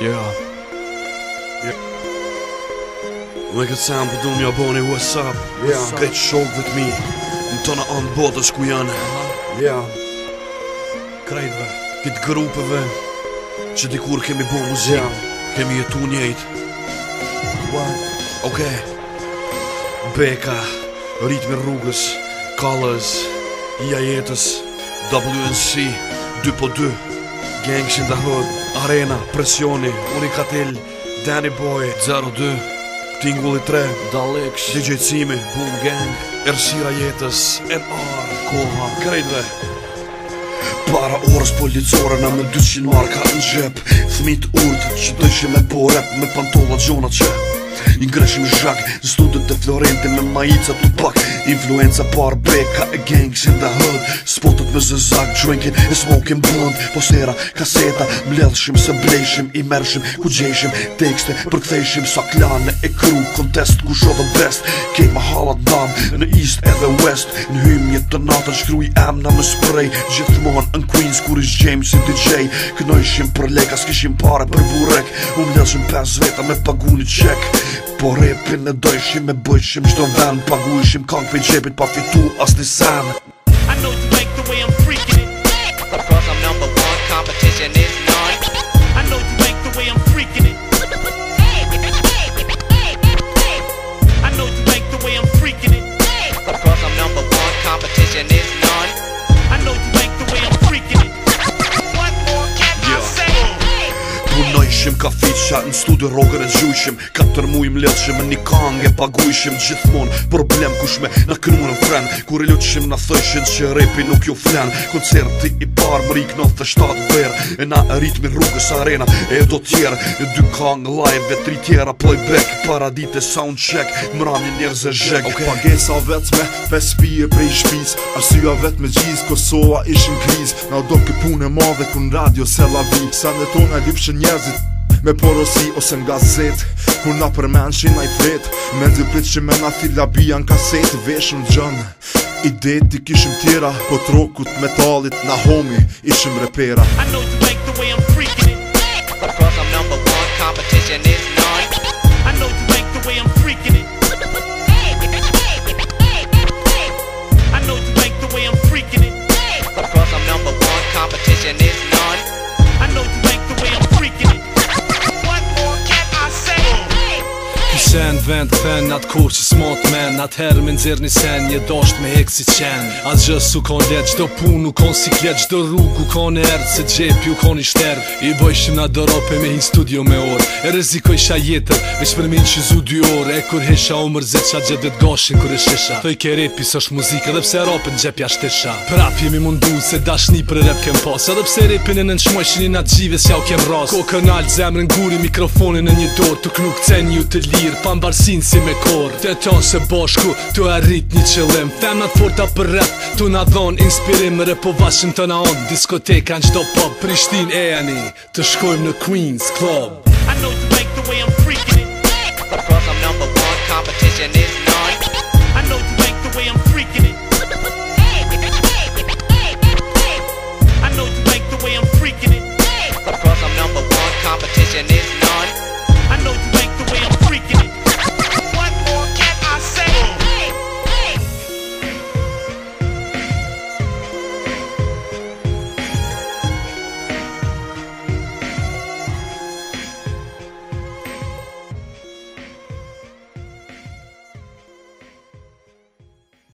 Yeah. Yeah. Like a sound but don't you bone what's up? Yeah. Get show with me. Në tona anë botës ku janë yeah. Krejtve Këtë grupeve Që dikur kemi bo muzik yeah. Kemi jetu njejt What? Ok Beka Ritmi rrugës Colors Ia jetës WNC 2 po 2 Gangs in the hood Arena, Presioni, Unikatil, Danny Boy, 02, Tingulli 3, Daleks, DJ Cimi, Boom Gang, Ersira Jetës, NR, Koha, Krejtve, Para orës policore në me 200 marka në gjep Thmit urtë që dëshim po e po me pantola gjona që Një greshim shak, në studet e florenti me majica të pak Influenza par break e gangs in the hood Spotet me zëzak, drinkin E smokin blunt Po sera kaseta Mledhshim se blejshim I mershim ku gjejshim Tekste për kthejshim Sa klane e kru Kontest ku shodhe best Kej ma halat dam Në east edhe west Në hymje të natën Shkruj emna me spray Gjithmon në Queens Kur ish James i DJ Kënojshim për leka S'kishim pare për burek U mledhshim 5 veta Me paguni qek Po repin e dojshim e bëjshim Shto ven Paguishim kankve and puff I know you like the way I'm freaking it. Because I'm number one, competition is none. I know you like the way I'm freaking it. I know you like the way I'm freaking it. Because I'm number one, competition is none. I know you like the way I'm freaking it. What more can yeah. I say? Podnoiszym kaficie. Isha në studio rogën e gjujshim Katër tërmu i mlelëshim Në një kang e paguishim Gjithmon problem kushme në kënu në fren Kur i lutëshim në thëshin që repi nuk ju flen Koncerti i par më rik në thë ver E na ritmi rrugës arena e do tjerë Në dy kang live e tri tjera Playback, Paradite soundcheck Më ram një njerëz e zhek Ok, pa gesa me Pespi e prej shpiz Arsyja vet me gjiz Kosoa ishë në kriz Na do këpune madhe kun radio se la vi Sa në tona njerëzit me porosi ose nga zet Kur na përmen që i naj vet Me ndy pit që me na fila bia në kaset Veshëm gjën Idet i kishim tjera Po trokut metalit na homi Ishim repera I know you like the way I'm freaking it Because course I'm number one Competition is none I know you like vend Pen atë kur që smot men Atë herë me nëzirë një sen Një dosht me hek si qen Atë gjës u kon let Qdo pun u kon si klet Qdo rrug u kon e erd Se gjep ju kon i shterv I bojshim na dorope me hi studio me or E rezikojsha jetër Vesh për min që zu dy orë E kur hesha o mërzit Qa gjë dhe t'goshin kur e shesha Thoj ke repi së është muzika Dhe pse rapin gjep jash tesha Prap jemi mundu se dashni për rap kem pas Edhe pse repin e në nëshmojshin i natë gjive Kokë në altë guri mikrofonin në një dorë Tuk nuk cen të lirë Pa mbarë sinë si me korë Të qa se bashku të arrit një qëllim Femët forta për rap të dhonë Inspirim rë po vashën të në onë Diskoteka në qdo pop Prishtin e ani të shkojmë në Queens Club I know you like the way I'm freaking it Because I'm number one competition is